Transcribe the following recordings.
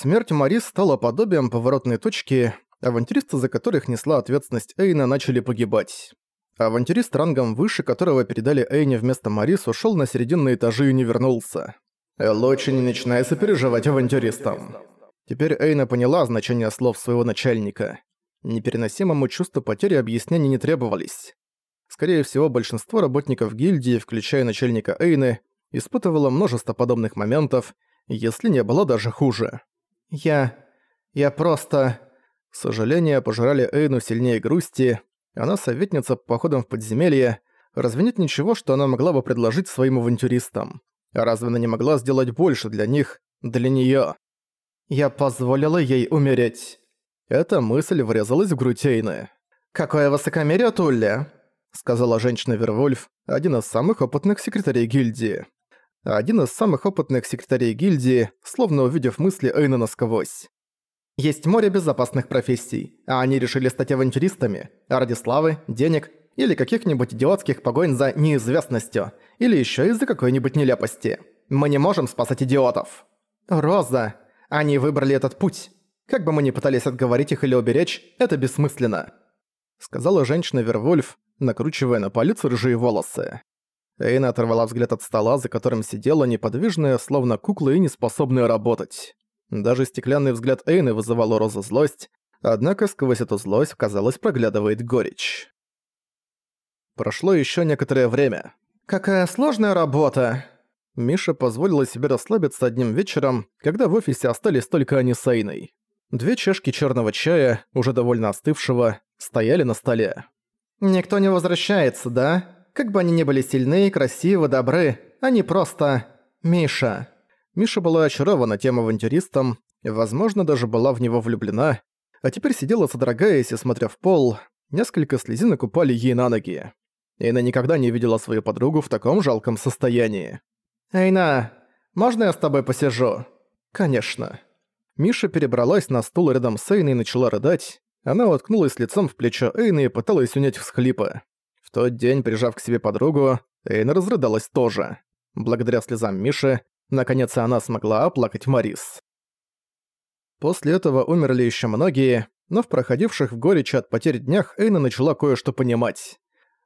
Смерть Мари стала подобием поворотной точки, авантюристы, за которых несла ответственность Эйна, начали погибать. Авантюрист рангом выше, которого передали Эйне вместо Марис, ушёл на серединные этажи и не вернулся. Лучше не начинай сопереживать авантюристам. Теперь Эйна поняла значение слов своего начальника. Непереносимому чувству потери объяснений не требовались. Скорее всего, большинство работников гильдии, включая начальника Эйны, испытывало множество подобных моментов, если не было даже хуже. «Я... я просто...» Сожаления пожирали Эйну сильнее грусти. Она советница по походам в подземелье. Разве нет ничего, что она могла бы предложить своим авантюристам? А разве она не могла сделать больше для них, для неё? «Я позволила ей умереть». Эта мысль врезалась в грудь Эйны. «Какое высокомерие, Тулли!» сказала женщина-вервольф, один из самых опытных секретарей гильдии. Один из самых опытных секретарей гильдии, словно увидев мысли Эйна насквозь. Есть море безопасных профессий, а они решили стать авантюристами ради славы, денег или каких-нибудь идиотских погонь за неизвестностью, или еще из-за какой-нибудь нелепости. Мы не можем спасать идиотов. Роза, они выбрали этот путь. Как бы мы ни пытались отговорить их или уберечь, это бессмысленно. Сказала женщина-вервольф, накручивая на палец рыжие волосы. Эйна оторвала взгляд от стола, за которым сидела неподвижная, словно кукла и неспособная работать. Даже стеклянный взгляд Эйны вызывал у Розы злость, однако сквозь эту злость, казалось, проглядывает горечь. Прошло еще некоторое время. «Какая сложная работа!» Миша позволила себе расслабиться одним вечером, когда в офисе остались только они с Эйной. Две чашки черного чая, уже довольно остывшего, стояли на столе. «Никто не возвращается, да? Как бы они ни были сильны, красивы, добры, они просто... Миша». Миша была очарована тем авантюристом, возможно, даже была в него влюблена, а теперь сидела содрогаясь и смотря в пол, несколько слезинок упали ей на ноги. Эйна никогда не видела свою подругу в таком жалком состоянии. «Эйна, можно я с тобой посижу?» «Конечно». Миша перебралась на стул рядом с Эйной и начала рыдать, она уткнулась лицом в плечо Эйны и пыталась унять всхлипы. Тот день, прижав к себе подругу, Эйна разрыдалась тоже. Благодаря слезам Миши, наконец она смогла оплакать Марис. После этого умерли еще многие, но в проходивших в горечи от потерь днях Эйна начала кое-что понимать.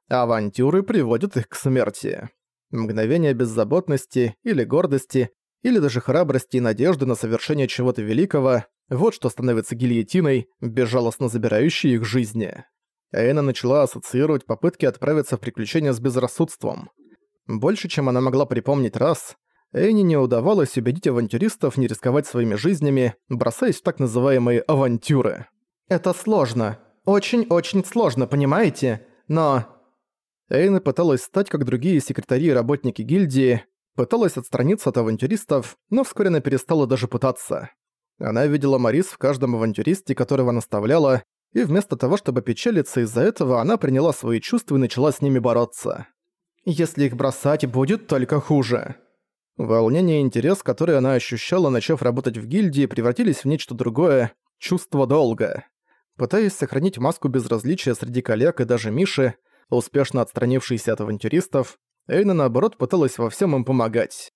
Авантюры приводят их к смерти. Мгновение беззаботности или гордости, или даже храбрости и надежды на совершение чего-то великого вот что становится гильотиной, безжалостно забирающей их жизни. Эйна начала ассоциировать попытки отправиться в приключения с безрассудством. Больше, чем она могла припомнить раз, Эйне не удавалось убедить авантюристов не рисковать своими жизнями, бросаясь в так называемые «авантюры». «Это сложно. Очень-очень сложно, понимаете? Но...» Эйна пыталась стать как другие секретари и работники гильдии, пыталась отстраниться от авантюристов, но вскоре она перестала даже пытаться. Она видела Марис в каждом авантюристе, которого наставляла, и вместо того, чтобы печалиться из-за этого, она приняла свои чувства и начала с ними бороться. Если их бросать, будет только хуже. Волнение и интерес, который она ощущала, начав работать в гильдии, превратились в нечто другое – чувство долга. Пытаясь сохранить маску безразличия среди коллег и даже Миши, успешно отстранившейся от авантюристов, Эйна, наоборот, пыталась во всем им помогать.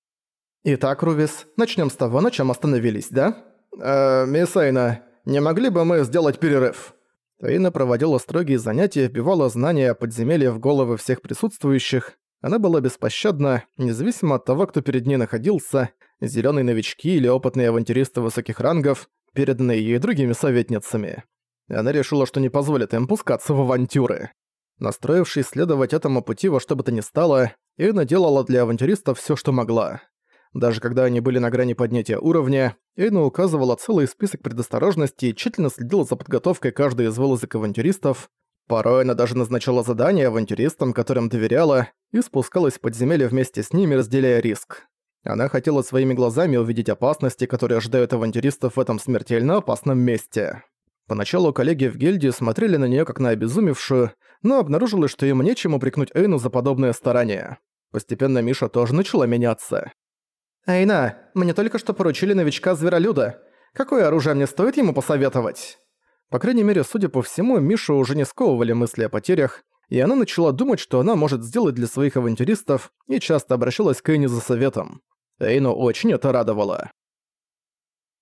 «Итак, Рувис, начнем с того, на чем остановились, да?» «Э, мисс Эйна, не могли бы мы сделать перерыв?» Эйна проводила строгие занятия, вбивала знания о подземелье в головы всех присутствующих. Она была беспощадна, независимо от того, кто перед ней находился, зелёные новички или опытные авантюристы высоких рангов, переданные ей другими советницами. Она решила, что не позволит им пускаться в авантюры. Настроившись следовать этому пути во что бы то ни стало, Эйна делала для авантюристов всё, что могла. Даже когда они были на грани поднятия уровня, Эйна указывала целый список предосторожностей и тщательно следила за подготовкой каждой из вылазок авантюристов. Порой она даже назначала задания авантюристам, которым доверяла, и спускалась в подземелье вместе с ними, разделяя риск. Она хотела своими глазами увидеть опасности, которые ожидают авантюристов в этом смертельно опасном месте. Поначалу коллеги в гильдии смотрели на нее как на обезумевшую, но обнаружилось, что им нечем упрекнуть Эйну за подобное старание. Постепенно Миша тоже начала меняться. «Эйна, мне только что поручили новичка-зверолюда. Какое оружие мне стоит ему посоветовать?» По крайней мере, судя по всему, Мишу уже не сковывали мысли о потерях, и она начала думать, что она может сделать для своих авантюристов, и часто обращалась к Эйне за советом. Эйну очень это радовало.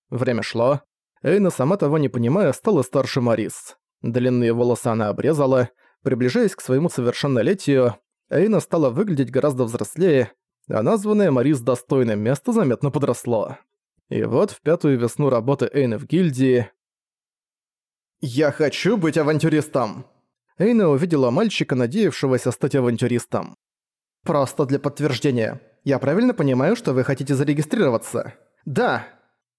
Время шло. Эйна, сама того не понимая, стала старше Марис. Длинные волосы она обрезала. Приближаясь к своему совершеннолетию, Эйна стала выглядеть гораздо взрослее, а названное Марис достойное место заметно подросло. И вот в пятую весну работы Эйны в гильдии... «Я хочу быть авантюристом!» Эйна увидела мальчика, надеявшегося стать авантюристом. «Просто для подтверждения. Я правильно понимаю, что вы хотите зарегистрироваться?» «Да!»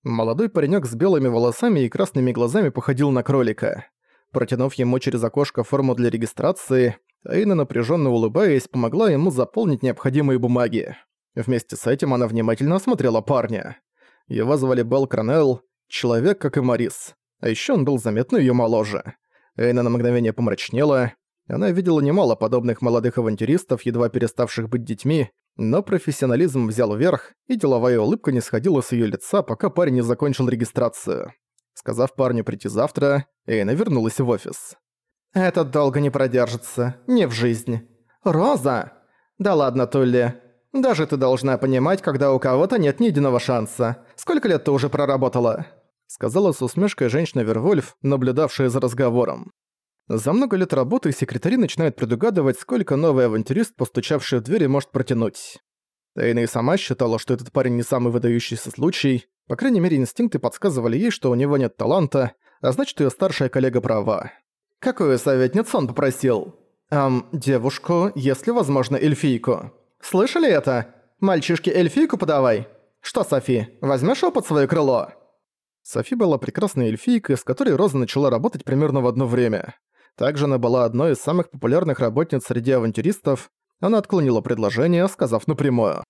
Молодой паренек с белыми волосами и красными глазами походил на кролика. Протянув ему через окошко форму для регистрации, Эйна, напряженно улыбаясь, помогла ему заполнить необходимые бумаги. Вместе с этим она внимательно осмотрела парня. Его звали Белл Кронелл, человек, как и Марис. А еще он был заметно ее моложе. Эйна на мгновение помрачнела. Она видела немало подобных молодых авантюристов, едва переставших быть детьми, но профессионализм взял верх, и деловая улыбка не сходила с ее лица, пока парень не закончил регистрацию. Сказав парню прийти завтра, Эйна вернулась в офис. «Это долго не продержится, не в жизни. Роза! Да ладно, Тулли. Даже ты должна понимать, когда у кого-то нет ни единого шанса. Сколько лет ты уже проработала?» Сказала с усмешкой женщина-вервольф, наблюдавшая за разговором. За много лет работы секретари начинают предугадывать, сколько новый авантюрист, постучавший в двери, может протянуть. Тайна и сама считала, что этот парень не самый выдающийся случай, по крайней мере инстинкты подсказывали ей, что у него нет таланта, а значит ее старшая коллега права. «Какую советницу он попросил?» «Эм, девушку, если возможно, эльфийку». «Слышали это? Мальчишки, эльфийку подавай!» «Что, Софи, возьмешь его под своё крыло?» Софи была прекрасной эльфийкой, с которой Роза начала работать примерно в одно время. Также она была одной из самых популярных работниц среди авантюристов. Она отклонила предложение, сказав напрямую.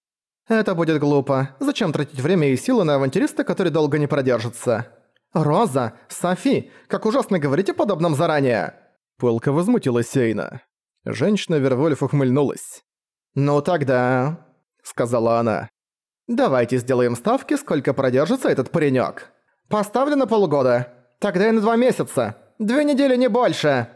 «Это будет глупо. Зачем тратить время и силы на авантюриста, который долго не продержится?» «Роза! Софи! Как ужасно говорить о подобном заранее!» Пылко возмутилась Сейна. Женщина-вервольф ухмыльнулась. «Ну тогда...» — сказала она. «Давайте сделаем ставки, сколько продержится этот паренёк. Поставлю на полгода. Тогда и на два месяца. Две недели, не больше.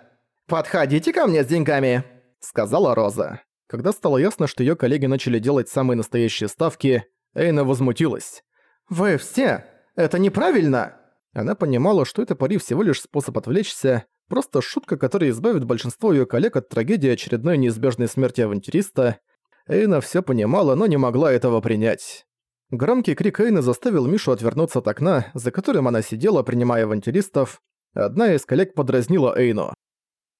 Подходите ко мне с деньгами», — сказала Роза. Когда стало ясно, что её коллеги начали делать самые настоящие ставки, Эйна возмутилась. «Вы все? Это неправильно!» Она понимала, что это пари всего лишь способ отвлечься, просто шутка, которая избавит большинство её коллег от трагедии очередной неизбежной смерти авантюриста. Эйна всё понимала, но не могла этого принять. Громкий крик Эйны заставил Мишу отвернуться от окна, за которым она сидела, принимая авантюристов. Одна из коллег подразнила Эйну.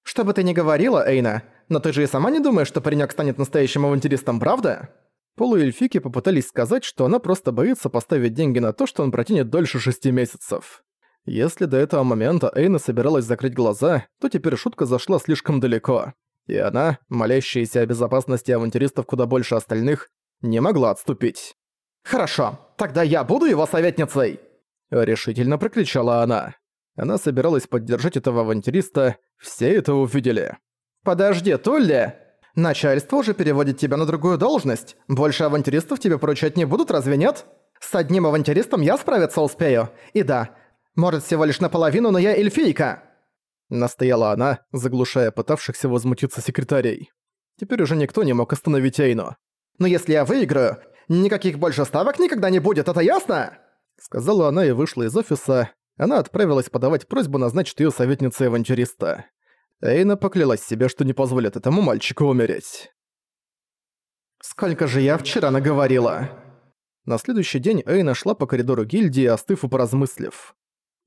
«Что бы ты ни говорила, Эйна, но ты же и сама не думаешь, что паренёк станет настоящим авантюристом, правда?» Полуэльфики попытались сказать, что она просто боится поставить деньги на то, что он протянет дольше шести месяцев. Если до этого момента Эйна собиралась закрыть глаза, то теперь шутка зашла слишком далеко. И она, молящаяся о безопасности авантюристов куда больше остальных, не могла отступить. «Хорошо, тогда я буду его советницей!» Решительно прокричала она. Она собиралась поддержать этого авантюриста, все это увидели. «Подожди, Тулли!» Начальство уже переводит тебя на другую должность. Больше авантюристов тебе поручать не будут, разве нет? С одним авантюристом я справиться успею. И да, может всего лишь наполовину, но я эльфийка!» Настояла она, заглушая пытавшихся возмутиться секретарей. Теперь уже никто не мог остановить Эйну. «Но если я выиграю, никаких больше ставок никогда не будет, это ясно?» Сказала она и вышла из офиса. Она отправилась подавать просьбу назначить её советницей авантюриста. Эйна поклялась себе, что не позволит этому мальчику умереть. «Сколько же я вчера наговорила?» На следующий день Эйна шла по коридору гильдии, остыв и поразмыслив.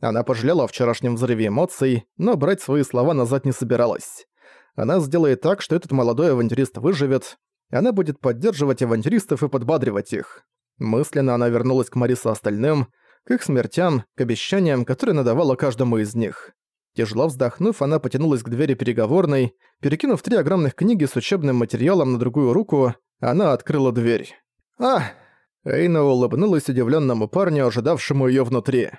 Она пожалела о вчерашнем взрыве эмоций, но брать свои слова назад не собиралась. Она сделает так, что этот молодой авантюрист выживет, она будет поддерживать авантюристов и подбадривать их. Мысленно она вернулась к Марису остальным, к их смертям, к обещаниям, которые надавала каждому из них. Тяжело вздохнув, она потянулась к двери переговорной. Перекинув три огромных книги с учебным материалом на другую руку, она открыла дверь. «А!» Эйна улыбнулась удивленному парню, ожидавшему ее внутри.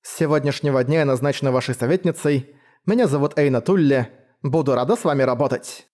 «С сегодняшнего дня я назначена вашей советницей. Меня зовут Эйна Тулли. Буду рада с вами работать».